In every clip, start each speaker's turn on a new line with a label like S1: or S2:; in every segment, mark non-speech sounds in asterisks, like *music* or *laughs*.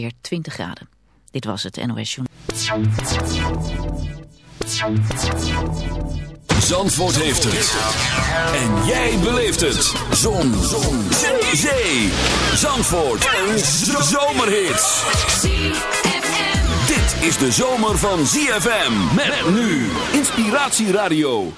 S1: weer 20 graden. Dit was het NOS Journal.
S2: Zandvoort heeft het. En jij beleeft het. Zon. Zon. Zee. Zee. Zandvoort. Een zomerhit. Dit is de zomer van ZFM. Met nu. Inspiratieradio.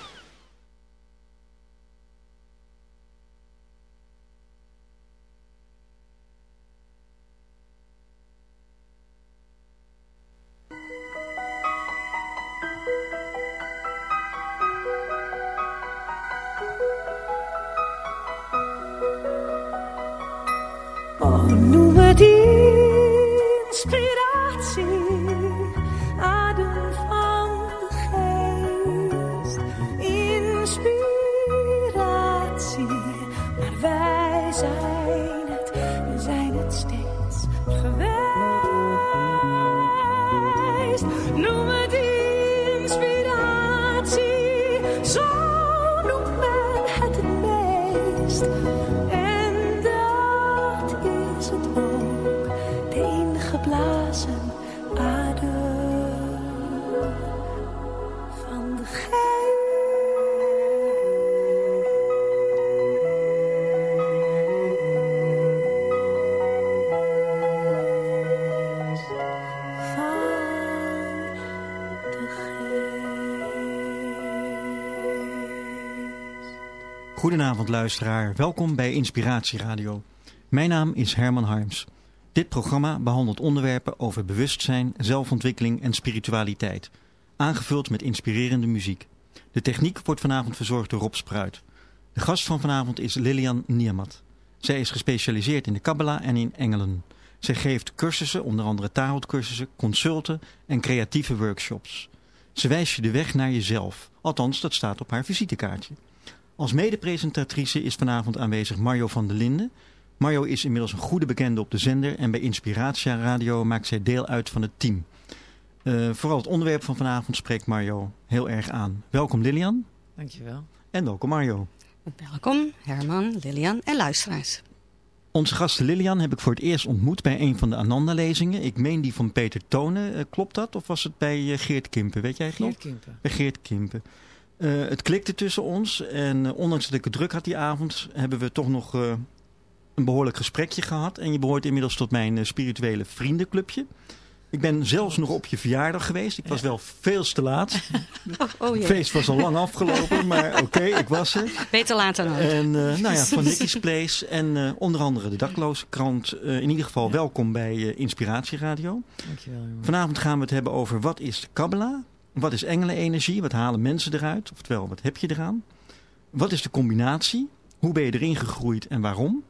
S3: Luisteraar, welkom bij Inspiratie Radio. Mijn naam is Herman Harms. Dit programma behandelt onderwerpen over bewustzijn, zelfontwikkeling en spiritualiteit. Aangevuld met inspirerende muziek. De techniek wordt vanavond verzorgd door Rob Spruit. De gast van vanavond is Lilian Niamat. Zij is gespecialiseerd in de Kabbalah en in engelen. Zij geeft cursussen, onder andere tarotcursussen, consulten en creatieve workshops. Ze wijst je de weg naar jezelf. Althans, dat staat op haar visitekaartje. Als medepresentatrice is vanavond aanwezig Mario van der Linden. Mario is inmiddels een goede bekende op de zender en bij Inspiratia Radio maakt zij deel uit van het team. Eh, vooral het onderwerp van vanavond spreekt Mario heel erg aan. Welkom Lilian
S4: Dankjewel.
S3: en welkom Mario.
S4: Welkom Herman, Lilian en luisteraars.
S3: Onze gasten Lilian heb ik voor het eerst ontmoet bij een van de Ananda-lezingen. Ik meen die van Peter Tonen. Eh, klopt dat? Of was het bij eh, Geert Kimpen? Weet jij nog?
S4: Geert Kimpen.
S3: Bij Geert Kimpen. Eh, het klikte tussen ons en eh, ondanks dat ik het druk had die avond, hebben we toch nog eh, een behoorlijk gesprekje gehad. En je behoort inmiddels tot mijn spirituele vriendenclubje. Ik ben zelfs nog op je verjaardag geweest. Ik was wel veel te laat. *laughs*
S4: Oh, oh
S3: Het feest was al lang afgelopen, maar oké, ik was er.
S4: Beter later dan.
S3: En eh, nou ja, *laughs* van Nicky's Place en onder andere de Dakloze Krant. Eh, in ieder geval welkom bij Inspiratieradio.
S4: Dankjewel jongen.
S3: Vanavond gaan we het hebben over wat is Kabbalah? Wat is engelenenergie? Wat halen mensen eruit? Oftewel, wat heb je eraan? Wat is de combinatie? Hoe ben je erin gegroeid en waarom?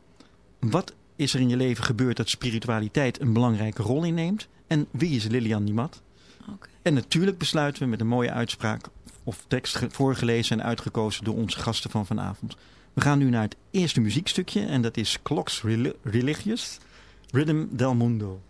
S3: Wat is er in je leven gebeurd dat spiritualiteit een belangrijke rol inneemt? En wie is Lilian Niemat?
S4: Oké.
S3: En natuurlijk besluiten we met een mooie uitspraak of tekst ge- voorgelezen en uitgekozen door onze gasten van vanavond. We gaan nu naar het eerste muziekstukje en dat is Clocks Reli- Religious, Rhythm del Mundo.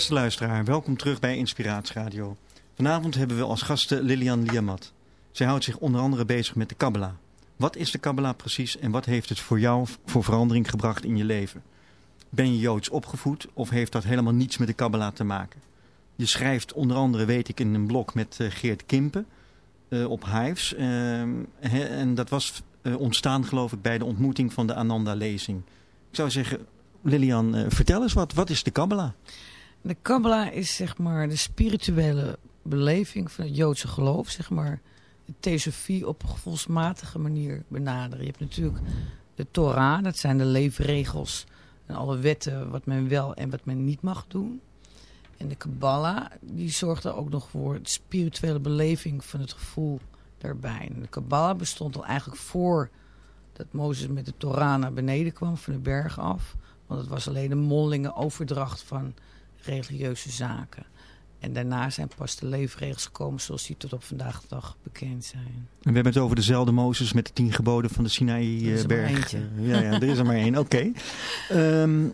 S3: Beste luisteraar, welkom terug bij Inspiratieradio. Vanavond hebben we als gasten Lilian Liamat. Zij houdt zich onder andere bezig met de Kabbalah. Wat is de Kabbalah precies en wat heeft het voor jou voor verandering gebracht in je leven? Ben je Joods opgevoed of heeft dat helemaal niets met de Kabbalah te maken? Je schrijft onder andere, weet ik, in een blog met eh, Geert Kimpen eh, op Hives. Ehm, en dat was eh, ontstaan geloof ik bij de ontmoeting van de Ananda-lezing. Ik zou zeggen, Lilian, vertel eens wat. Wat is de Kabbalah?
S5: De Kabbalah is zeg maar de spirituele beleving van het Joodse geloof. Zeg maar de theosofie op een gevoelsmatige manier benaderen. Je hebt natuurlijk de Torah, dat zijn de leefregels en alle wetten wat men wel en wat men niet mag doen. En de Kabbalah, die zorgt er ook nog voor de spirituele beleving van het gevoel daarbij. De Kabbalah bestond al eigenlijk voor dat Mozes met de Torah naar beneden kwam van de berg af. Want het was alleen een mondelinge overdracht van religieuze zaken. En daarna zijn pas de leefregels gekomen zoals die tot op vandaag de dag bekend zijn.
S3: En we hebben het over dezelfde Mozes met de tien geboden van de
S5: Er is er maar
S3: Sinaï-berg.
S5: eentje. *laughs*
S3: ja, ja, er is er maar één. Oké. Ehm,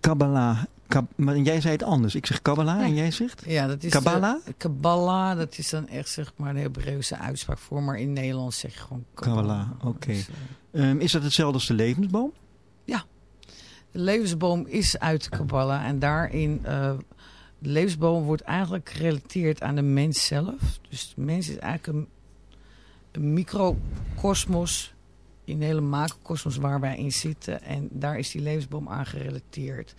S3: Kabbalah. Kab- maar jij zei het anders. Ik zeg Kabbalah en jij zegt?
S5: Ja, dat is
S3: Kabbalah?
S5: De, Kabbalah, dat is dan echt zeg maar de Hebreeuwse uitspraak voor. Maar in Nederlands zeg je gewoon Kabbalah.
S3: Kabbalah, oké.
S5: Dus, eh,
S3: Ehm, is dat hetzelfde als de levensboom?
S5: De levensboom is uit de Kabbalah. En daarin, eh, de levensboom wordt eigenlijk gerelateerd aan de mens zelf. Dus de mens is eigenlijk een, een in de hele macrocosmos waar wij in zitten. En daar is die levensboom aan gerelateerd.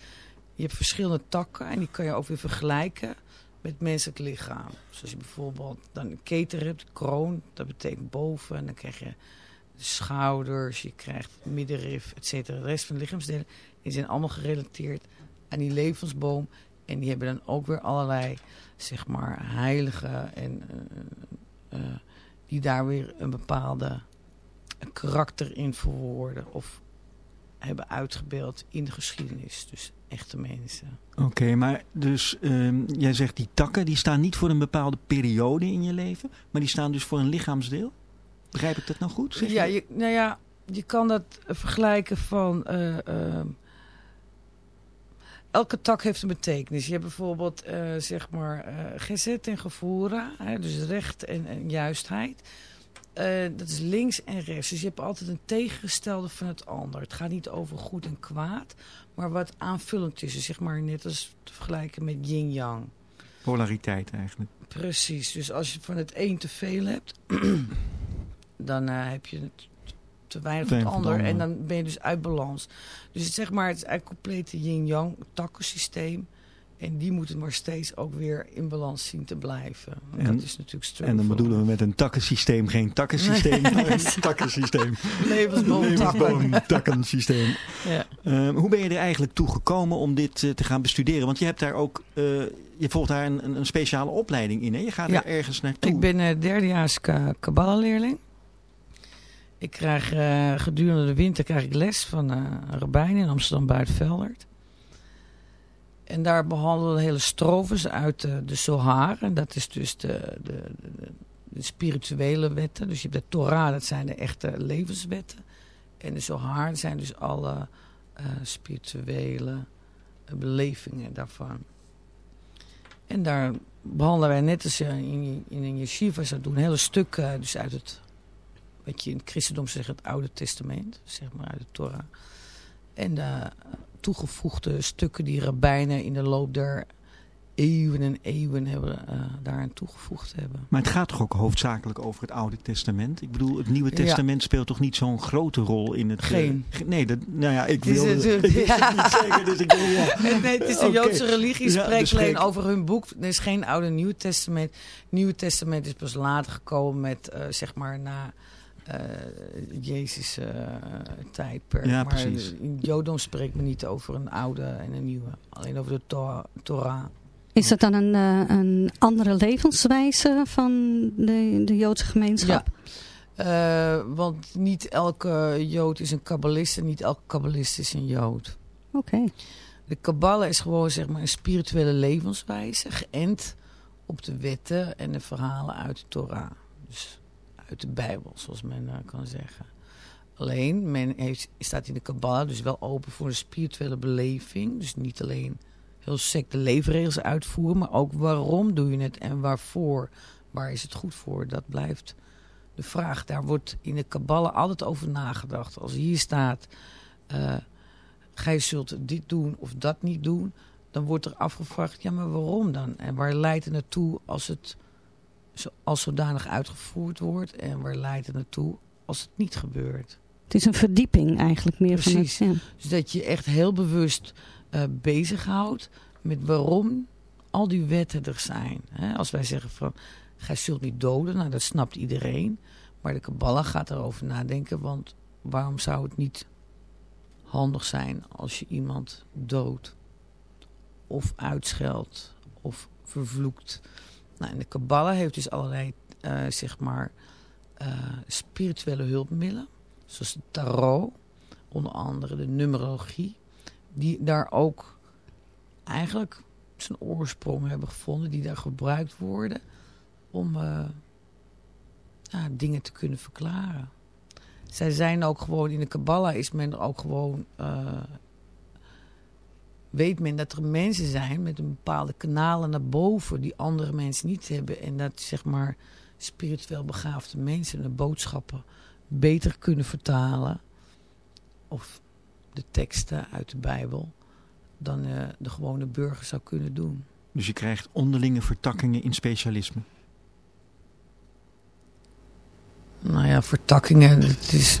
S5: Je hebt verschillende takken en die kan je ook weer vergelijken met menselijk lichaam. Zoals je bijvoorbeeld dan een keter hebt, kroon, dat betekent boven. En dan krijg je de schouders, je krijgt middenrif, et cetera. De rest van de lichaamsdelen die zijn allemaal gerelateerd aan die levensboom. En die hebben dan ook weer allerlei, zeg maar, heiligen en eh, eh, die daar weer een bepaalde karakter in verwoorden of hebben uitgebeeld in de geschiedenis. Dus echte mensen.
S3: Oké, maar dus ehm, jij zegt die takken die staan niet voor een bepaalde periode in je leven. Maar die staan dus voor een lichaamsdeel. Begrijp ik dat nou goed? Zeg
S5: Ja,
S3: je?
S5: nou ja, je kan dat eh, vergelijken van... eh, elke tak heeft een betekenis. Je hebt bijvoorbeeld, eh, zeg maar, eh gezet en gevoeren. Hè, dus recht en, en juistheid. Eh, dat is links en rechts. Dus je hebt altijd een tegengestelde van het ander. Het gaat niet over goed en kwaad, maar wat aanvullend is. Dus zeg maar net als te vergelijken met yin-yang.
S3: Polariteit eigenlijk.
S5: Precies, dus als je van het een te veel hebt, *clears throat* dan heb je het te weinig van het ander. En dan ben je dus uit balans. Dus het, zeg maar, het is eigenlijk een complete yin-yang takkensysteem. En die moeten maar steeds ook weer in balans zien te blijven.
S3: En-
S5: dat is natuurlijk
S3: En dan
S5: struggle.
S3: bedoelen we met een takkensysteem geen takkensysteem, *laughs* maar een *laughs* takkensysteem.
S5: Levensboom takken.
S3: Levensboom takkensysteem.
S5: Ja.
S3: Ehm, hoe ben je er eigenlijk toe gekomen om dit eh, te gaan bestuderen? Want je hebt daar ook, eh, je volgt daar een, een, speciale opleiding in. Hè? Je gaat
S5: Ja.
S3: er ergens naartoe.
S5: Ik ben uh, derdejaars ka Kabbalah-leerling. Ik krijg eh, gedurende de winter krijg ik les van eh, een rabbijn in Amsterdam Buitenveldert. En daar behandelen we hele strofes uit eh, de Zohar. En dat is dus de, de, de, spirituele wetten. Dus je hebt de Torah, dat zijn de echte levenswetten. En de Zohar dat zijn dus alle spirituele belevingen daarvan. En daar behandelen wij net als in, in een yeshiva zou doen, hele stukken dus uit het, wat je in het christendom zegt, het Oude Testament, zeg maar uit de Torah. En de toegevoegde stukken die rabbijnen in de loop der eeuwen en eeuwen hebben, eh, daaraan toegevoegd hebben.
S3: Maar het gaat toch ook hoofdzakelijk over het Oude Testament? Ik bedoel, het Nieuwe
S5: Ja.
S3: Testament speelt toch niet zo'n grote rol in het... eh,
S5: Geen.
S3: ge- nee, dat, nou ja, ik
S5: Het
S3: wil *laughs* ik het
S5: ja.
S3: niet zeker, dus ik ja. *laughs*
S5: Nee, het is de
S3: Oké.
S5: Joodse religie,
S3: Ja,
S5: spreekt alleen over hun boek. Er is geen Oude Nieuw Testament. Nieuwe Testament is pas later gekomen met, eh, zeg maar, na Jezus eh, tijdperk.
S3: Ja,
S5: maar
S3: precies.
S5: Jodom spreekt men niet over een oude en een nieuwe. Alleen over de Tor- Torah.
S4: Is het dan een, eh, een andere levenswijze van de, de Joodse gemeenschap?
S5: Ja. Eh, want niet elke Jood is een kabbalist en niet elke kabbalist is een Jood.
S4: Oké.
S5: De kabbala is gewoon zeg maar een spirituele levenswijze, geënt op de wetten en de verhalen uit de Torah. Dus uit de Bijbel, zoals men eh, kan zeggen. Alleen, men heeft, staat in de kabbala dus wel open voor een spirituele beleving. Dus niet alleen heel sec de leefregels uitvoeren, maar ook waarom doe je het en waarvoor. Waar is het goed voor? Dat blijft de vraag. Daar wordt in de kabbala altijd over nagedacht. Als hier staat, eh gij zult dit doen of dat niet doen, dan wordt er afgevraagd, ja maar waarom dan? En waar leidt het naartoe als het als zodanig uitgevoerd wordt? En waar leidt het naartoe als het niet gebeurt?
S4: Het is een verdieping eigenlijk meer
S5: Precies.
S4: van het...
S5: Dus dat je echt heel bewust eh bezighoudt met waarom al die wetten er zijn. Als wij zeggen van, gij zult niet doden, nou dat snapt iedereen. Maar de Kabbalah gaat erover nadenken, want waarom zou het niet handig zijn als je iemand doodt? Of uitscheldt, of vervloekt. Nou, en de Kabbalah heeft dus allerlei, eh, zeg maar, eh, spirituele hulpmiddelen. Zoals de tarot, onder andere de numerologie. Die daar ook eigenlijk zijn oorsprong hebben gevonden. Die daar gebruikt worden om eh, dingen te kunnen verklaren. Zij zijn ook gewoon, in de Kabbalah is men er ook gewoon... weet men dat er mensen zijn met een bepaalde kanalen naar boven... die andere mensen niet hebben. En dat zeg maar spiritueel begaafde mensen de boodschappen beter kunnen vertalen. Of de teksten uit de Bijbel dan eh, de gewone burger zou kunnen doen.
S3: Dus je krijgt onderlinge vertakkingen in specialisme.
S5: Nou ja, vertakkingen, het is...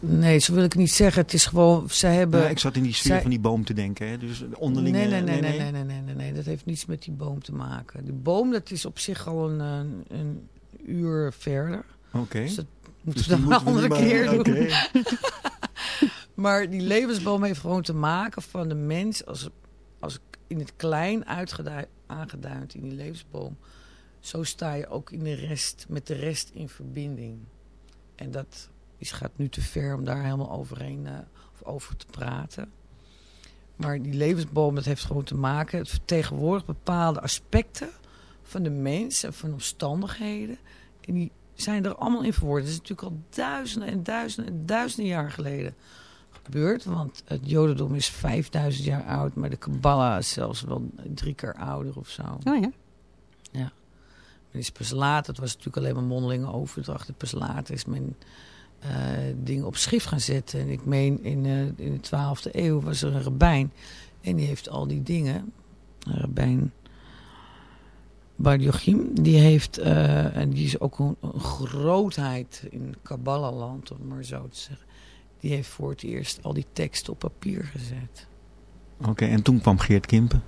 S5: Nee, zo wil ik niet zeggen. Het is gewoon, ze hebben...
S3: Ja, ik zat in die sfeer
S5: zij-
S3: van die boom te denken. Hè? Dus onderlinge...
S5: Nee nee nee, nee, nee, nee, nee, nee, nee. Dat heeft niets met die boom te maken. Die boom, dat is op zich al een, een, een uur verder.
S3: Oké.
S5: Dus dat moeten
S3: Dus
S5: we
S3: die
S5: dan een
S3: moeten we
S5: andere
S3: maar-
S5: keer doen.
S3: oké. *laughs*
S5: Maar die levensboom heeft gewoon te maken van de mens als, als in het klein aangeduid in die levensboom. Zo sta je ook in de rest, met de rest in verbinding. En dat is, gaat nu te ver om daar helemaal overheen eh, of over te praten. Maar die levensboom, dat heeft gewoon te maken. Het vertegenwoordigt bepaalde aspecten van de mens en van omstandigheden. En die zijn er allemaal in verwoord. Dat is natuurlijk al duizenden en duizenden en duizenden jaar geleden gebeurd. Want het jodendom is 5000 jaar oud, maar de Kabbalah is zelfs wel drie keer ouder of zo.
S4: Oh ja.
S5: Men is pas later, het was natuurlijk alleen maar mondelinge overdracht. Pas later is men eh, dingen op schrift gaan zetten. En ik meen in, eh, in de 12e eeuw was er een rabbijn. En die heeft al die dingen, rabbijn Bar Jochim, die heeft, eh, en die is ook een, een grootheid in Kabbalah-land, om maar zo te zeggen. Die heeft voor het eerst al die teksten op papier gezet.
S3: Oké, en toen kwam Geert Kimpen.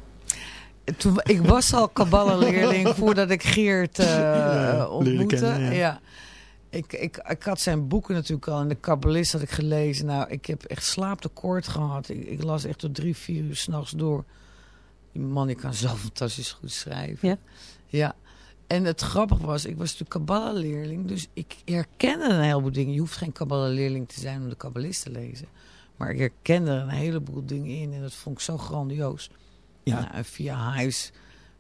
S5: Toen, ik was al *laughs* Kabbalah-leerling voordat ik Geert ontmoette.
S3: kennen, ja.
S5: ja. Ik, ik, ik had zijn boeken natuurlijk al en de Kabbalist had ik gelezen. Nou, ik heb echt slaaptekort gehad. Ik, ik las echt tot drie, vier uur s'nachts door. Die man die kan *laughs* zo fantastisch goed schrijven.
S4: Ja.
S5: Ja. En het grappige was, ik was natuurlijk Kabbalah-leerling. Dus ik herkende een heleboel dingen. Je hoeft geen Kabbalah-leerling te zijn om de Kabbalist te lezen. Maar ik herkende er een heleboel dingen in. En dat vond ik zo grandioos.
S3: Ja.
S5: Nou, en via huis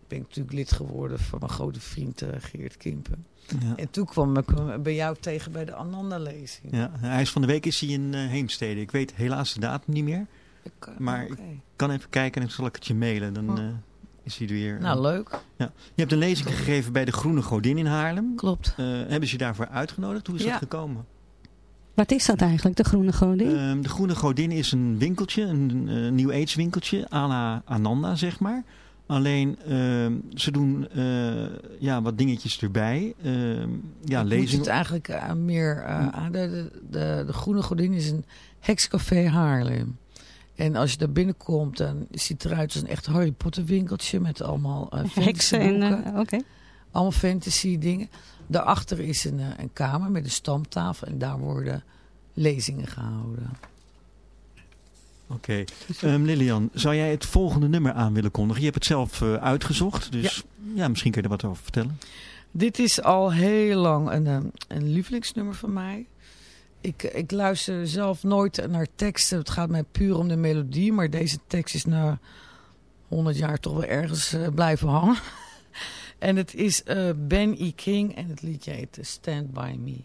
S5: ben ik natuurlijk lid geworden van mijn grote vriend eh, Geert Kimpen.
S3: Ja.
S5: En toen kwam ik bij jou tegen bij de Ananda-lezing.
S3: Ja, hij is van de week is hij in eh, Heemstede. Ik weet helaas de datum niet meer.
S5: Ik, eh,
S3: Maar. Ik kan even kijken en dan zal ik het je mailen. Dan
S5: Oh.
S3: eh, is hij er weer.
S5: Nou, leuk.
S3: Je hebt een lezing gegeven bij de Groene Godin in Haarlem.
S5: Klopt.
S3: Eh, hebben ze je daarvoor uitgenodigd? Hoe is
S5: Ja.
S3: dat gekomen?
S4: Wat is dat eigenlijk, de groene godin?
S3: Ehm, de Groene Godin is een winkeltje, een eh, New Age winkeltje, à la Ananda zeg maar. Alleen ehm, ze doen eh, ja, wat dingetjes erbij. Ehm, ja,
S5: ik moet
S3: lezingen.
S5: het eigenlijk eh, meer eh, aan. De, de, de, de Groene Godin is een hekscafé Haarlem. En als je daar binnenkomt, dan ziet het eruit als een echt Harry Potter winkeltje met allemaal *laughs*
S4: Heksen en... Oké.
S5: Allemaal fantasy dingen. Daarachter is een, een kamer met een stamtafel en daar worden lezingen gehouden.
S3: Oké. Ehm, Lilian, zou jij het volgende nummer aan willen kondigen? Je hebt het zelf eh, uitgezocht, dus ja. misschien kun je er wat over vertellen.
S5: Dit is al heel lang een, eh, een lievelingsnummer van mij. Ik, ik luister zelf nooit naar teksten. Het gaat mij puur om de melodie. Maar deze tekst is na 100 jaar toch wel ergens uh, blijven hangen. *laughs* en het is uh, Ben E. King en het liedje heet Stand By Me.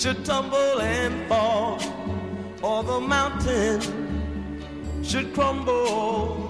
S6: Should tumble and fall, or the mountain should crumble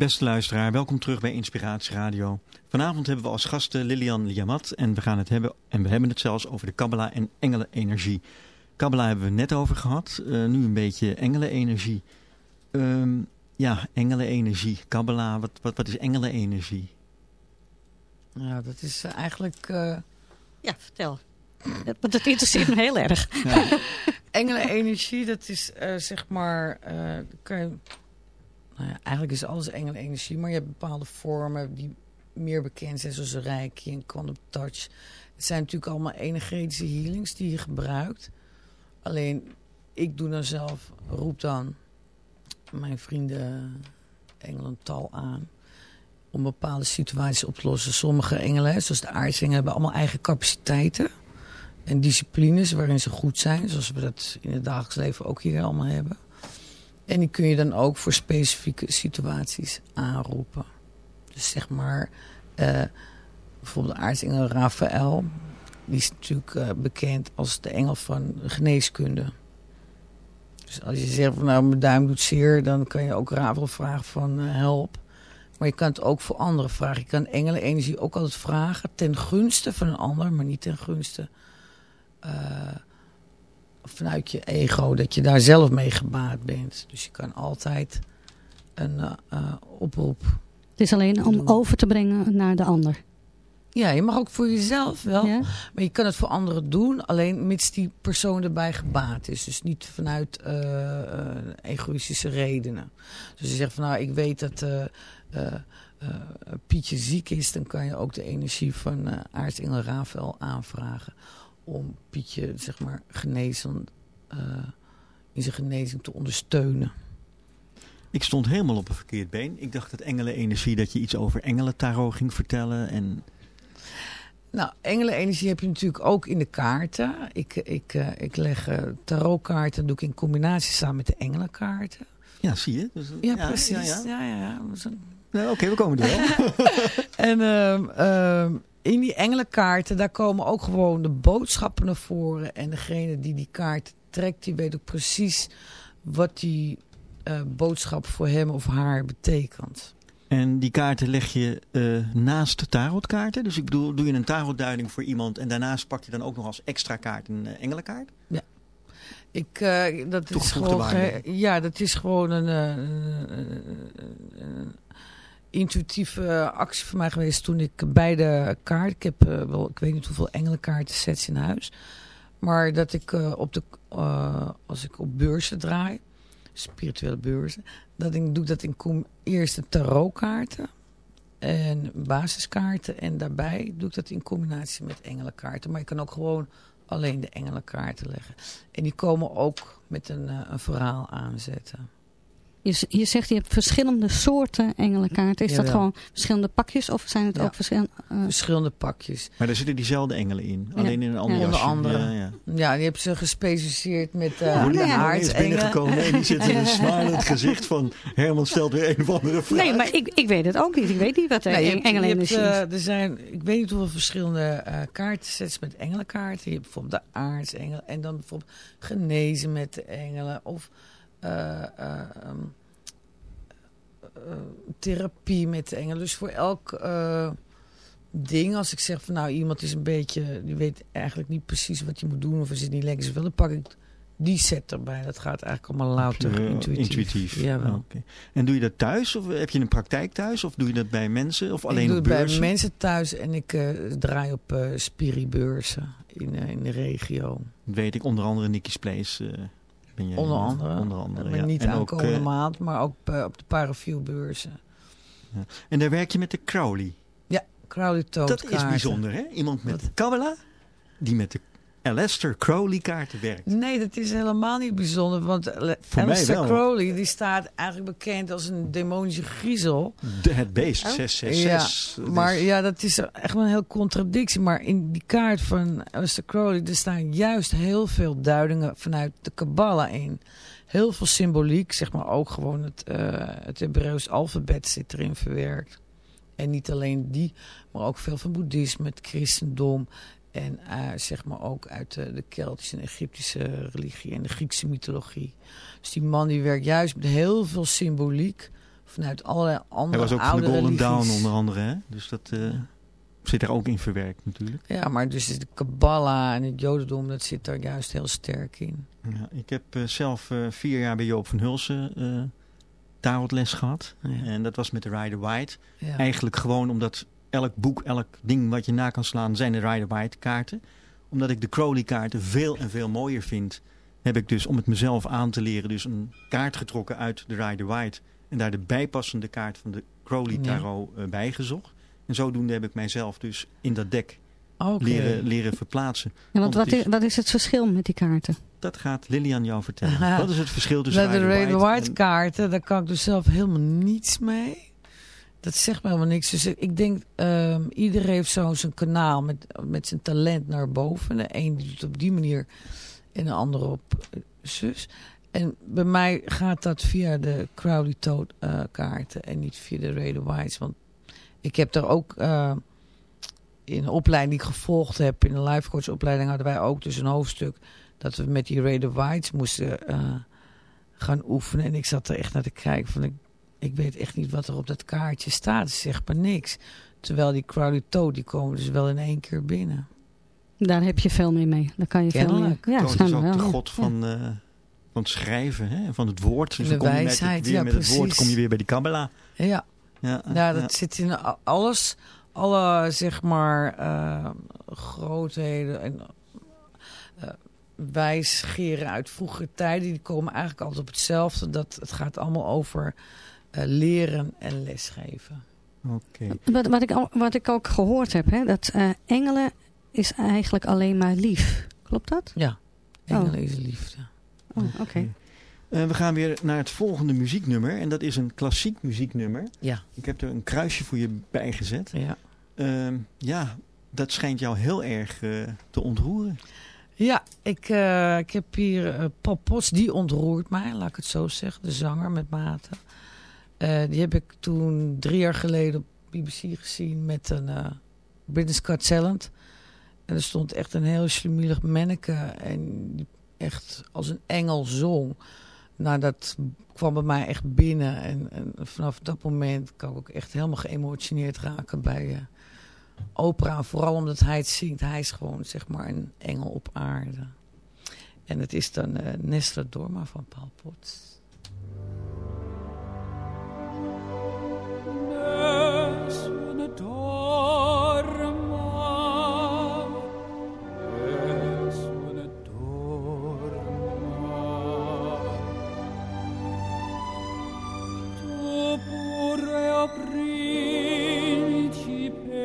S3: Beste luisteraar, welkom terug bij Inspiratie Radio. Vanavond hebben we als gasten Lilian Liamat en we gaan het hebben, en we hebben het zelfs over de Kabbalah en engelenenergie. Kabbalah hebben we net over gehad, eh, nu een beetje engelenenergie. Ehm ja, engelenenergie, Kabbalah, wat, wat, wat is engelenenergie?
S5: Ja, dat is eh, eigenlijk... eh,
S4: Ja, vertel. Want dat interesseert me heel erg. *laughs* *laughs*
S5: Engelenenergie, dat is eh, zeg maar... eh, kan je, nou eigenlijk is alles engelenenergie, maar je hebt bepaalde vormen die meer bekend zijn, zoals Reiki en Quantum Touch. Het zijn natuurlijk allemaal energetische healings die je gebruikt. Alleen, ik doe dan zelf, roep dan mijn vrienden engelental aan om bepaalde situaties op te lossen. Sommige engelen, zoals de aartsengelen, hebben allemaal eigen capaciteiten en disciplines waarin ze goed zijn. Zoals we dat in het dagelijks leven ook hier allemaal hebben. En die kun je dan ook voor specifieke situaties aanroepen. Dus zeg maar, eh, bijvoorbeeld de aartsengel Raphaël. Die is natuurlijk eh, bekend als de engel van geneeskunde. Dus als je zegt van nou mijn duim doet zeer, dan kan je ook Raphaël vragen van eh, help. Maar je kan het ook voor anderen vragen. Je kan engelenenergie ook altijd vragen ten gunste van een ander, maar niet ten gunste eh, vanuit je ego, dat je daar zelf mee gebaat bent. Dus je kan altijd een eh, eh, oproep.
S4: Het is alleen om over te brengen naar de ander.
S5: Ja, je mag ook voor jezelf wel,
S4: Ja?
S5: maar je kan het voor anderen doen, alleen mits die persoon erbij gebaat is. Dus niet vanuit eh, egoïstische redenen. Dus je zegt van nou, ik weet dat eh, Pietje ziek is, dan kan je ook de energie van eh aartsengel Rafael aanvragen. Om Pietje, zeg maar, genezen, eh, in zijn genezing te ondersteunen.
S3: Ik stond helemaal op een verkeerd been. Ik dacht dat engelenenergie, dat je iets over engelentarot ging vertellen. En
S5: Nou, engelenenergie heb je natuurlijk ook in de kaarten. Ik, ik, eh, ik leg eh, tarotkaarten, doe ik in combinatie samen met de engelenkaarten.
S3: ja, zie je. Dus,
S5: Ja, precies.
S3: Ja,
S5: Ja,
S3: ja. Nou, Oké, we komen er wel. *laughs*
S5: En ehm, ehm, in die engelenkaarten, daar komen ook gewoon de boodschappen naar voren. En degene die die kaart trekt, die weet ook precies wat die eh, boodschap voor hem of haar betekent.
S3: En die kaarten leg je eh, naast de tarotkaarten. Dus ik bedoel, doe je een tarotduiding voor iemand en daarnaast pak je dan ook nog als extra kaart een eh, engelenkaart?
S5: Ik, eh, dat is gewoon, ja, dat is gewoon een, eh, een, een- een intuïtieve actie voor mij geweest toen ik beide kaarten, ik heb eh, wel, ik weet niet hoeveel engelenkaarten sets in huis, maar dat ik eh, op de, eh, als ik op beurzen draai, spirituele beurzen, dat ik doe dat in eerst de tarotkaarten en basiskaarten en daarbij doe ik dat in combinatie met engelenkaarten, maar je kan ook gewoon alleen de engelenkaarten leggen. En die komen ook met een, een verhaal aanzetten.
S4: Je, je zegt je hebt verschillende soorten engelenkaarten. Is dat gewoon verschillende pakjes of zijn het
S5: Ja.
S4: ook verschillende... eh,
S5: Verschillende pakjes.
S3: Maar daar zitten diezelfde engelen in. Alleen in een ander
S4: Ja.
S5: Onder
S3: jasje.
S5: andere.
S3: Ja, ja.
S5: Ja, die hebben ze gespecialiseerd met uh,
S4: nou
S5: de
S4: ja.
S3: is binnengekomen en die zit in een *laughs* smalend gezicht van Herman stelt weer een of andere vraag.
S4: nee, maar ik, ik weet het ook niet. Ik weet niet wat de
S5: Nee, je
S4: eng-
S5: hebt- je hebt, eh, er zijn, ik weet niet hoeveel verschillende eh kaartensets met engelenkaarten. Je hebt bijvoorbeeld de aardsengel en dan bijvoorbeeld genezen met de engelen. Of eh, eh, ehm, eh, therapie met engelen. Dus voor elk ding, als ik zeg van nou iemand is een beetje, die weet eigenlijk niet precies wat je moet doen of is het niet lekker zoveel, dan pak ik die set erbij. Dat gaat eigenlijk allemaal louter intuïtief.
S3: intuïtief.
S5: Jawel.
S3: Oké. En doe je dat thuis? Of heb je een praktijk thuis? Of doe je dat bij mensen? Of alleen
S5: ik doe
S3: op
S5: het bij mensen thuis en ik draai op eh spiribeurzen in, in de regio.
S3: Dat weet ik, onder andere Nicky's Place. Ben
S5: Onder andere.
S3: Onder andere,
S5: maar
S3: ja.
S5: niet
S3: en ook,
S5: aankomende
S3: eh,
S5: maand, maar ook eh, op de parafielbeurzen.
S3: En daar werk je met de Crowley.
S5: Crowley Toad
S3: Dat is bijzonder, hè? Iemand met
S5: Wat?
S3: Kabbalah die met de Aleister Crowley kaarten werkt.
S5: Nee, dat is helemaal niet bijzonder, want
S3: wel.
S5: Crowley die staat eigenlijk bekend als een demonische griezel.
S3: De, het beest,
S4: Oh.
S3: 666.
S5: Ja,
S3: Dat
S5: maar ja, dat is echt wel een heel contradictie. Maar in die kaart van Aleister Crowley, er staan juist heel veel duidingen vanuit de Kabbalah in. Heel veel symboliek, zeg maar ook gewoon het, eh het Hebreeuws alfabet zit erin verwerkt. En niet alleen die, maar ook veel van boeddhisme, het christendom. En eh, zeg maar ook uit de, de Keltische en Egyptische religie en de Griekse mythologie. Dus die man die werkt juist met heel veel symboliek vanuit allerlei
S3: Hij
S5: andere
S3: was ook van de Golden
S5: religies.
S3: Dawn onder andere, hè? Dus dat eh, zit er ook in verwerkt natuurlijk.
S5: Ja, maar dus de Kabbalah en het Jodendom, dat zit daar juist heel sterk in.
S3: Ja, ik heb eh, zelf eh, vier jaar bij Joop van Hulsen eh tarotles gehad.
S5: Ja.
S3: En dat was met de Rider White.
S5: Ja.
S3: Eigenlijk gewoon omdat elk boek, elk ding wat je na kan slaan, zijn de Rider White kaarten. Omdat ik de Crowley kaarten veel en veel mooier vind, heb ik dus om het mezelf aan te leren, dus een kaart getrokken uit de Rider White. En daar de bijpassende kaart van de Crowley
S5: Ja.
S3: tarot eh, bijgezocht. En zodoende heb ik mijzelf dus in dat dek leren, leren verplaatsen.
S4: Ja, want
S3: want
S4: wat
S3: is-
S4: wat is het verschil met die kaarten?
S3: Dat gaat Lilian jou vertellen. *laughs* Wat is het verschil tussen
S5: Bij de
S3: Rider
S5: Red
S3: White,
S5: White
S3: en-
S5: kaarten, daar kan ik dus zelf helemaal niets mee. Dat zegt me helemaal niks. Dus ik denk, ehm iedereen heeft zo zijn kanaal met, met zijn talent naar boven. De een doet het op die manier en de ander op eh, zus. En bij mij gaat dat via de Crowley Toad eh, kaarten en niet via de Red Whites. Want ik heb daar ook eh, in de opleiding die ik gevolgd heb, in de life coach opleiding hadden wij ook dus een hoofdstuk dat we met die Red Whites moesten gaan oefenen. En ik zat er echt naar te kijken van ik, ik weet echt niet wat er op dat kaartje staat. Het zegt maar niks. Terwijl die Crowley Toad, die komen dus wel in één keer binnen.
S4: Daar heb je veel meer mee. Daar kan je veel
S5: Kennelijk.
S4: meer. Ja,
S3: Toad is ook
S4: wel.
S3: de god
S4: Ja.
S3: van, eh, van het schrijven, hè? van het woord. Dus
S5: De
S3: je met,
S5: wijsheid,
S3: het, weer
S5: ja,
S3: met het woord
S5: precies.
S3: kom je weer bij die Kabbalah.
S5: Ja,
S3: Ja,
S5: ja dat zit in alles. Alle, zeg maar, eh, grootheden en eh, wijsgeren uit vroegere tijden, die komen eigenlijk altijd op hetzelfde. Dat het gaat allemaal over leren en lesgeven.
S3: Oké.
S4: Wat, wat, ik, al- wat ik ook gehoord heb, hè, dat eh, engelen is eigenlijk alleen maar lief. Klopt dat?
S5: Ja, engelen is liefde.
S4: Oh, oké.
S3: Eh, we gaan weer naar het volgende muzieknummer. En dat is een klassiek muzieknummer.
S5: Ja.
S3: Ik heb er een kruisje voor je bijgezet.
S5: Ja.
S3: Ehm, ja, dat schijnt jou heel erg eh, te ontroeren.
S5: Ja, ik, eh, ik heb hier eh Paul Potts, die ontroert mij, laat ik het zo zeggen. De zanger met maten. Eh, die heb ik toen drie jaar geleden op BBC gezien met een uh, Britain's Got Talent. En er stond echt een heel slimielig manneke en die echt als een engel zong. Nou, dat kwam bij mij echt binnen. En, en vanaf dat moment kan ik ook echt helemaal geëmotioneerd raken bij eh, opera. Vooral omdat hij het zingt. Hij is gewoon, zeg maar, een engel op aarde. En het is dan eh Nestor Dorma van Paul Potts.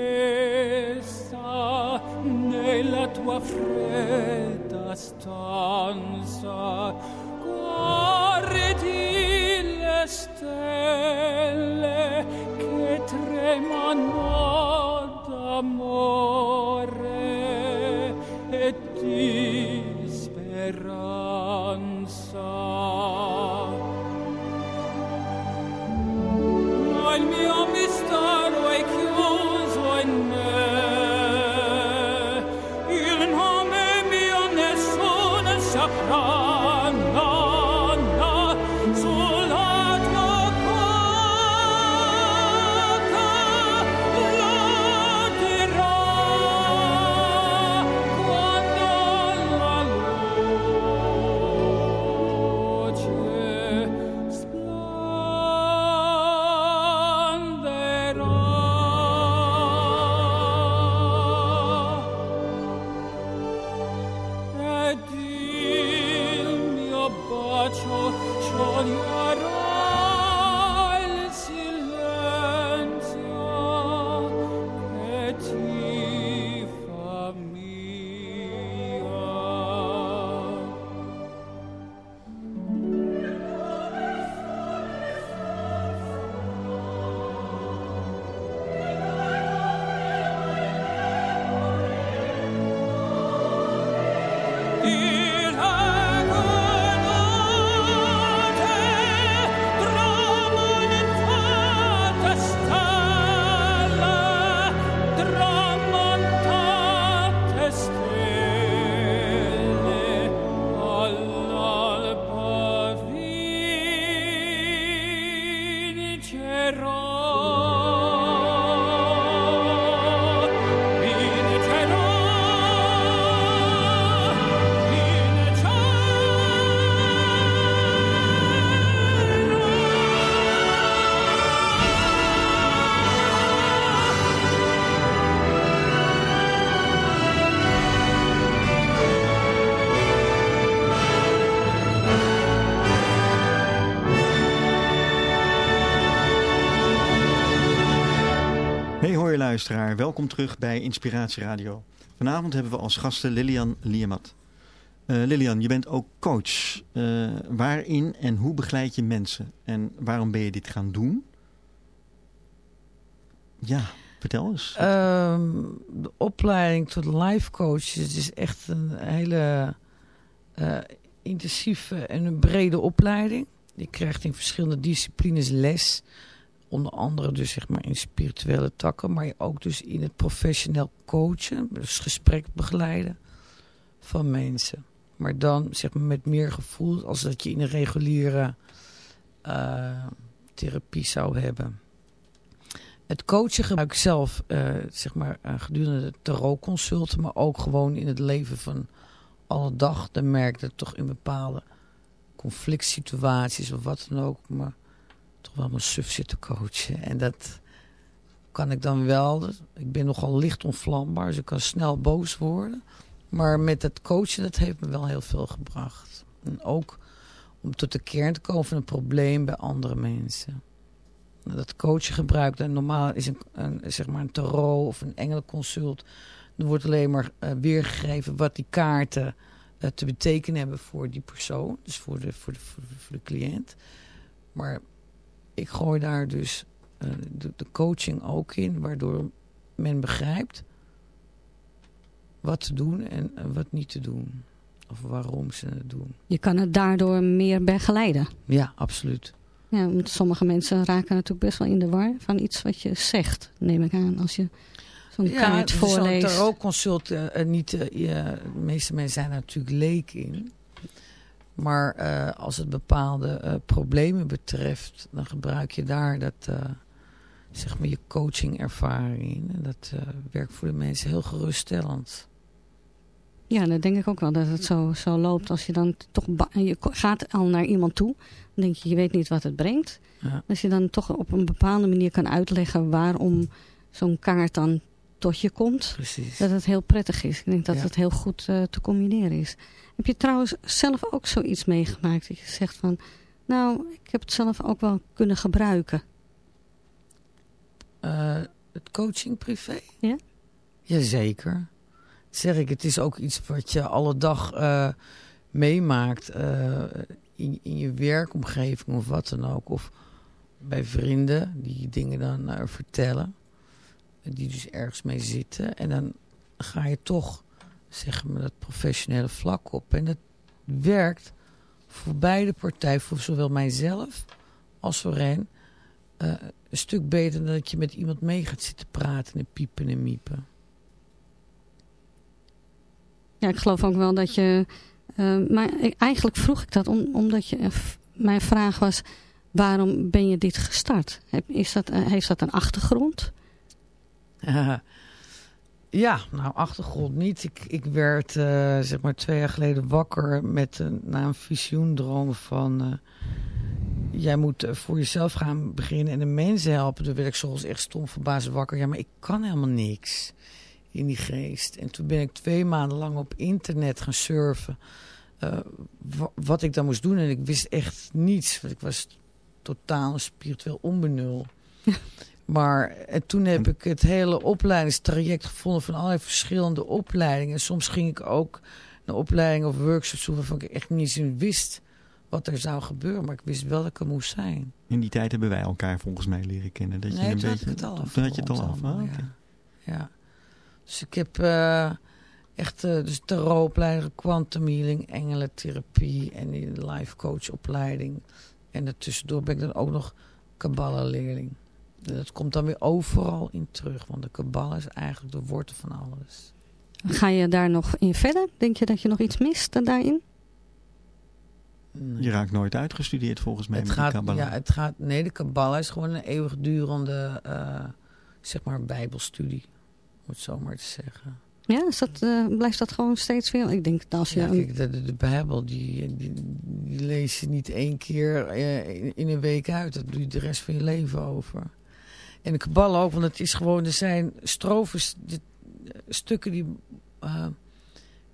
S7: Principessa, nella tua fredda stanza, guardi le stelle che tremano d'amore e di
S3: luisteraar, welkom terug bij Inspiratie Radio. Vanavond hebben we als gasten Lilian Liemat. Eh, Lilian, je bent ook coach. Eh, waarin en hoe begeleid je mensen? En waarom ben je dit gaan doen? Ja, vertel eens.
S5: Ehm, de opleiding tot life coach is echt een hele eh, intensieve en een brede opleiding. Je krijgt in verschillende disciplines les. Onder andere dus zeg maar in spirituele takken, maar ook dus in het professioneel coachen, dus gesprek begeleiden van mensen. Maar dan zeg maar met meer gevoel als dat je in een reguliere eh, therapie zou hebben. Het coachen gebruik ik zelf eh, zeg maar, eh, gedurende de tarotconsulten, maar ook gewoon in het leven van alle dag. Dan merk ik dat toch in bepaalde conflict situaties of wat dan ook, maar toch wel mijn suf zit te coachen. En dat kan ik dan wel. Ik ben nogal licht onvlambaar, dus ik kan snel boos worden. Maar met het coachen, dat heeft me wel heel veel gebracht. En ook om tot de kern te komen van een probleem bij andere mensen. Dat coachen gebruikt, en normaal is een, een, zeg maar een tarot of een engelenconsult. Er wordt alleen maar eh, weergegeven wat die kaarten eh, te betekenen hebben voor die persoon. Dus voor de, voor de, voor de, voor de cliënt. Maar ik gooi daar dus eh, de, de coaching ook in. Waardoor men begrijpt wat te doen en wat niet te doen. Of waarom ze het doen.
S4: Je kan het daardoor meer begeleiden.
S5: Ja, absoluut.
S4: Ja, want sommige mensen raken natuurlijk best wel in de war van iets wat je zegt, neem ik aan. Als je zo'n kaart
S5: het is Zo'n
S4: voorleest.
S5: tarotconsult, eh, eh, niet, eh, je- de meeste mensen zijn er natuurlijk leek in. Maar eh, als het bepaalde eh, problemen betreft, dan gebruik je daar dat, eh, zeg maar je coaching-ervaring in. En dat werkt voor de mensen heel geruststellend.
S4: Ja, dat denk ik ook wel, dat het zo, zo loopt. Als je dan toch je gaat al naar iemand toe, dan denk je, je weet niet wat het brengt.
S5: Ja.
S4: Als je dan toch op een bepaalde manier kan uitleggen waarom zo'n kaart dan tot je komt,
S5: Precies.
S4: dat het heel prettig is. Ik denk dat
S5: Ja.
S4: het heel goed te combineren is. Heb je trouwens zelf ook zoiets meegemaakt dat je zegt van, nou, ik heb het zelf ook wel kunnen gebruiken.
S5: Eh, het coaching privé?
S4: Ja?
S5: Jazeker. Dat zeg ik, het is ook iets wat je alle dag eh, meemaakt eh, in, in je werkomgeving of wat dan ook. Of bij vrienden die dingen dan vertellen. Die dus ergens mee zitten. En dan ga je toch, zeg maar, dat professionele vlak op. En dat werkt voor beide partijen, voor zowel mijzelf als voor hen eh, een stuk beter dan dat je met iemand mee gaat zitten praten en piepen en miepen.
S4: Ja, ik geloof ook wel dat je... eh, maar eigenlijk vroeg ik dat om, omdat je, eh, mijn vraag was... waarom ben je dit gestart? Heb- Is dat, heeft dat een achtergrond? *laughs*
S5: ja, nou, achtergrond niet. Ik, ik werd eh, zeg maar twee jaar geleden wakker met een, na een visioendroom van... eh, jij moet eh, voor jezelf gaan beginnen en de mensen helpen. Toen werd ik zoals echt stom verbaasd wakker. Ja, maar ik kan helemaal niks in die geest. En toen ben ik twee maanden lang op internet gaan surfen. wa- wat ik dan moest doen. En ik wist echt niets. Want ik was totaal spiritueel onbenul. *laughs* Maar en toen heb ik het hele opleidingstraject gevonden van allerlei verschillende opleidingen. En soms ging ik ook naar opleidingen of workshops toe waarvan ik echt niet eens wist wat er zou gebeuren. Maar ik wist wel dat ik er moest zijn.
S3: In die tijd hebben wij elkaar volgens mij leren kennen. Dat je
S5: nee,
S3: een
S5: toen
S3: beetje,
S5: had ik het al af.
S3: Toen had je het al af.
S5: allemaal,
S3: Ah,
S5: ja. ja. Dus ik heb eh, echt uh, dus tarotopleiding, quantum healing, engelentherapie en die life coach opleiding. En daartussendoor ben ik dan ook nog Kabbalah leerling. Dat komt dan weer overal in terug, want de Kabbalah is eigenlijk de wortel van alles.
S4: Ga je daar nog in verder? Denk je dat je nog iets mist daarin?
S5: Nee.
S3: Je raakt nooit uitgestudeerd volgens mij
S5: het
S3: met
S5: gaat,
S3: Kabbalah.
S5: Ja, het gaat, nee, de Kabbalah is gewoon een eeuwigdurende, uh, zeg maar, bijbelstudie. Om het zo maar te zeggen.
S4: Ja, is dat, uh, blijft dat gewoon steeds veel? Ik denk dat als je...
S5: Ja, kijk, de, de, de Bijbel, die, die, die, lees je niet één keer uh, in, in, een week uit. Dat doe je de rest van je leven over. En de Kabbalah ook, want het is gewoon, er zijn strofes, de, stukken die uh,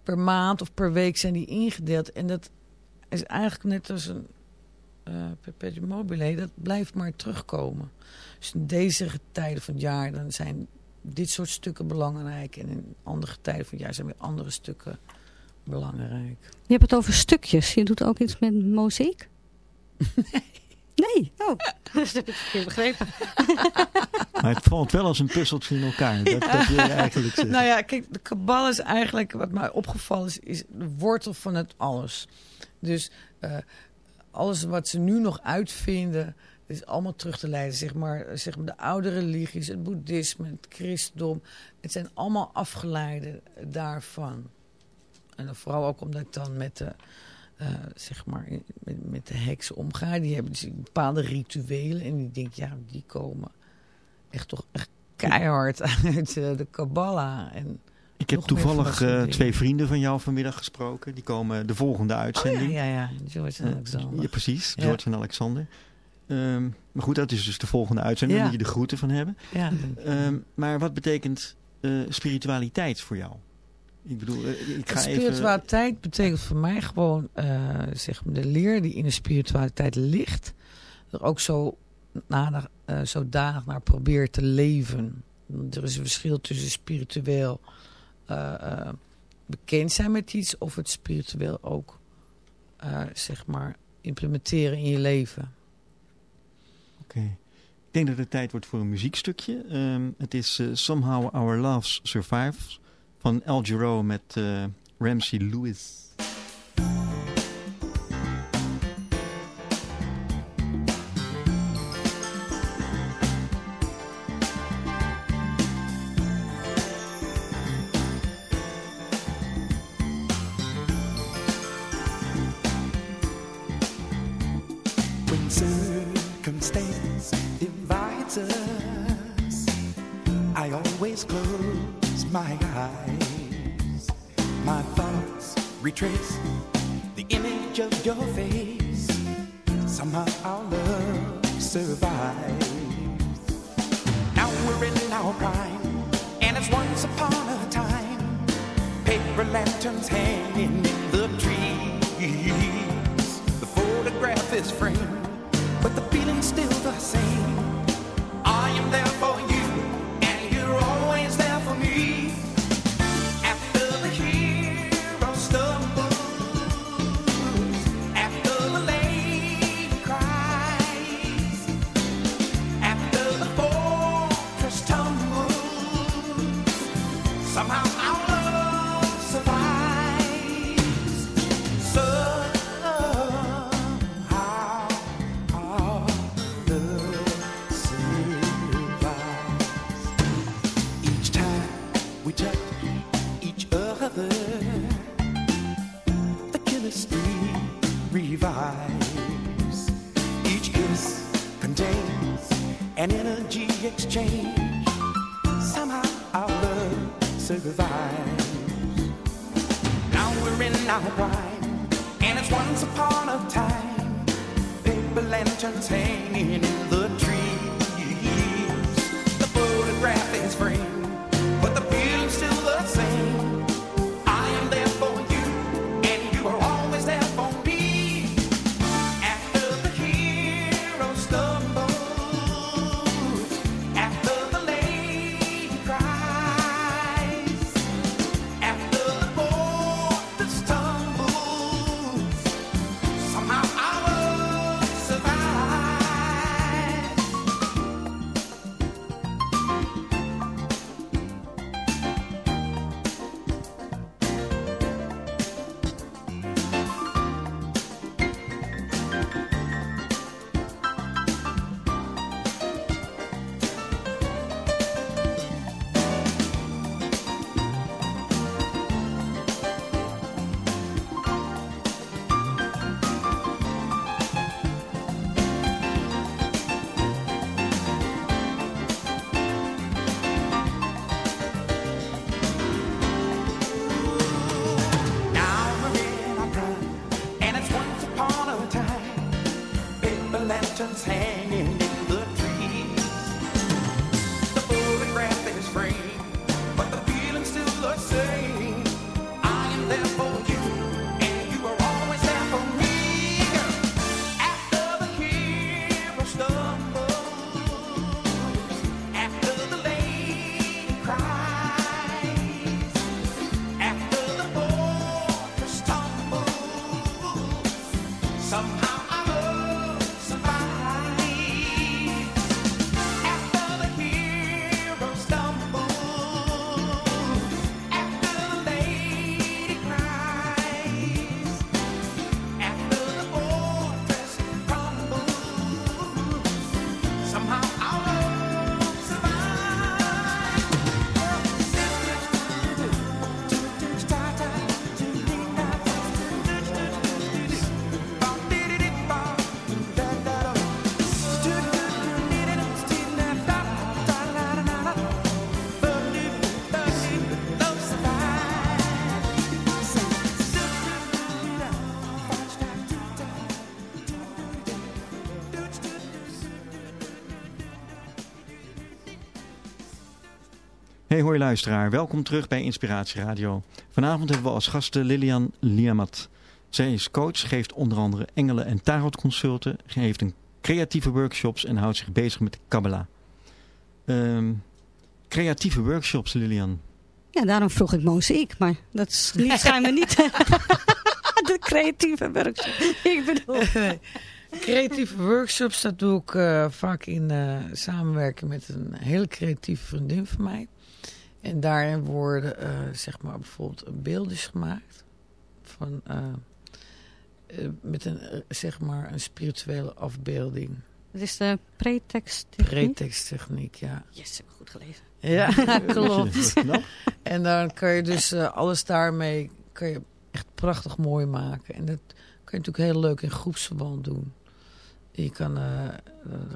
S5: per maand of per week zijn die ingedeeld. En dat is eigenlijk net als een uh, perpetuum mobile, dat blijft maar terugkomen. Dus in deze tijden van het jaar, dan zijn dit soort stukken belangrijk. En in andere tijden van het jaar zijn weer andere stukken belangrijk.
S4: Je hebt het over stukjes. Je doet ook iets met muziek?
S5: Nee. *laughs*
S4: Nee, oh, *laughs* dat heb ik verkeerd begrepen. *laughs*
S3: maar het valt wel als een puzzeltje in elkaar. Dat, dat wil je eigenlijk zeggen.
S5: Nou ja, kijk, de kabal is eigenlijk, wat mij opgevallen is, is de wortel van het alles. Dus uh, alles wat ze nu nog uitvinden, is allemaal terug te leiden. Zeg maar, zeg maar de oude religies, het boeddhisme, het christendom. Het zijn allemaal afgeleiden daarvan. En dan vooral ook omdat ik dan met de, uh, zeg maar, met, met de heksen omga. Die hebben dus bepaalde rituelen. En die denk ja, die komen echt toch echt keihard *laughs* uit uh, de Kabbalah. En
S3: ik heb toevallig uh, twee vrienden van jou vanmiddag gesproken. Die komen de volgende uitzending.
S5: Oh, ja, ja, ja, George en Alexander.
S3: Ja, precies, George ja. en Alexander. Um, maar goed, dat is dus de volgende uitzending, ja. waar je de groeten van hebben.
S5: Ja.
S3: Um, maar wat betekent spiritualiteit voor jou? Ik bedoel, uh, ik ga
S5: spiritualiteit
S3: even...
S5: betekent voor mij gewoon uh, zeg maar de leer die in de spiritualiteit ligt. Er ook zo nader, zodanig naar probeert te leven. Er is een verschil tussen spiritueel eh, eh, bekend zijn met iets of het spiritueel ook, eh, zeg maar, implementeren in je leven.
S3: Oké. Ik denk dat het tijd wordt voor een muziekstukje. Ehm, het is eh, Somehow Our Loves Survives van El Giro met uh, Ramsey Lewis.
S8: i always close my eyes. My thoughts retrace the image of your face. Somehow our love survives. Now we're in our prime, and it's once upon a time. Paper lanterns hanging in the trees. The photograph is framed, but the feeling's still the same.
S3: Hey hoi luisteraar, welkom terug bij Inspiratie Radio. Vanavond hebben we als gasten Lilian Liamat. Zij is coach, geeft onder andere engelen- en tarotconsulten, geeft een creatieve workshops en houdt zich bezig met de Kabbalah. Ehm, creatieve workshops, Lilian.
S4: Ja, daarom vroeg ik mozaïek, maar dat is niet, *laughs* schijnbaar niet *laughs* de creatieve workshop. Ik bedoel... *laughs*
S5: Creatieve workshops, dat doe ik eh, vaak in eh, samenwerking met een hele creatieve vriendin van mij. En daarin worden eh, zeg maar bijvoorbeeld beeldjes gemaakt van, eh, eh, met een, zeg maar een spirituele afbeelding.
S4: Het is de pretext.
S5: Pretexttechniek, ja.
S4: Yes, heb ik goed gelezen.
S5: Ja, *laughs*
S4: Klopt. *laughs*
S5: En dan kan je dus eh, alles daarmee kan je echt prachtig mooi maken. En dat kan je natuurlijk heel leuk in groepsverband doen. Je kan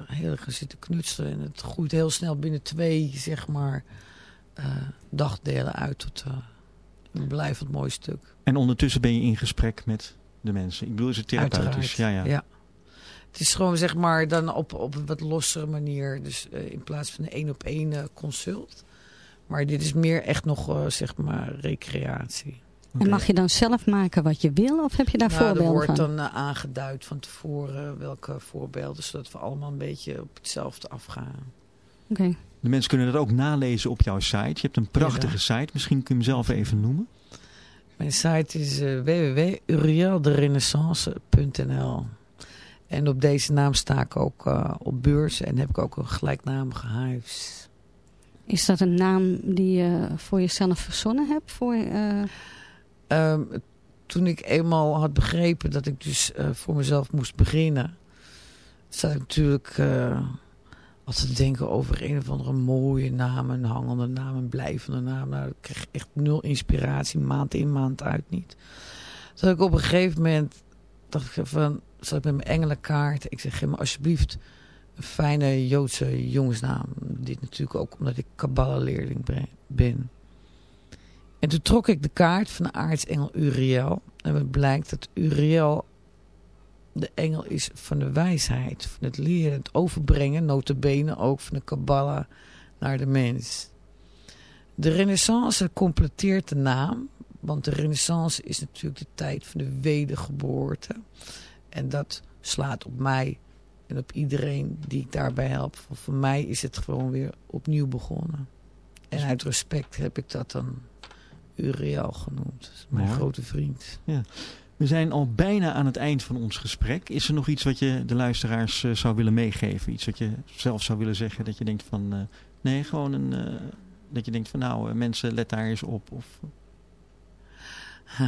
S5: heel gaan zitten knutselen en het groeit heel snel binnen twee, zeg maar, eh, dagdelen uit tot eh, een blijvend mooi stuk.
S3: En ondertussen ben je in gesprek met de mensen. Ik bedoel, is het therapeutisch? Ja,
S5: Uiteraard.
S3: ja.
S5: Het is gewoon zeg maar dan op, op een wat lossere manier. Dus eh, in plaats van een één op één eh, consult. Maar dit is meer echt nog eh, zeg maar recreatie.
S4: En mag je dan zelf maken wat je wil of heb je daar
S5: Nou, er
S4: voorbeelden
S5: wordt
S4: van?
S5: dan eh, aangeduid van tevoren welke voorbeelden, zodat we allemaal een beetje op hetzelfde afgaan.
S4: Oké.
S3: De mensen kunnen dat ook nalezen op jouw site. Je hebt een prachtige site. Misschien kun je hem zelf even noemen.
S5: Mijn site is uh, www.urielderenaissance.nl En op deze naam sta ik ook eh, op beurs en heb ik ook een gelijknamige huis.
S4: Is dat een naam die je voor jezelf verzonnen hebt? Voor, eh,
S5: Ehm, toen ik eenmaal had begrepen dat ik dus eh, voor mezelf moest beginnen, zat ik natuurlijk altijd te denken over een of andere mooie naam, een hangende naam, een blijvende naam. Nou, ik kreeg echt nul inspiratie, maand in, maand uit niet. Toen ik op een gegeven moment, dacht ik van, zat ik met mijn engelenkaart. Ik zeg, geef alsjeblieft een fijne Joodse jongensnaam. Dit natuurlijk ook omdat ik Kabbalah-leerling ben- ben. En toen trok ik de kaart van de aartsengel Uriel. En het blijkt dat Uriel de engel is van de wijsheid, van het leren, het overbrengen, notabene ook van de Kabbalah naar de mens. De renaissance completeert de naam, want de renaissance is natuurlijk de tijd van de wedergeboorte. En dat slaat op mij en op iedereen die ik daarbij help. Voor voor mij is het gewoon weer opnieuw begonnen. En uit respect heb ik dat dan Uriel genoemd. Dat is mijn grote vriend.
S3: We zijn al bijna aan het eind van ons gesprek. Is er nog iets wat je de luisteraars eh, zou willen meegeven? Iets wat je zelf zou willen zeggen? Dat je denkt van... eh, nee, gewoon een... eh, dat je denkt van nou, mensen let daar eens op. Of *laughs*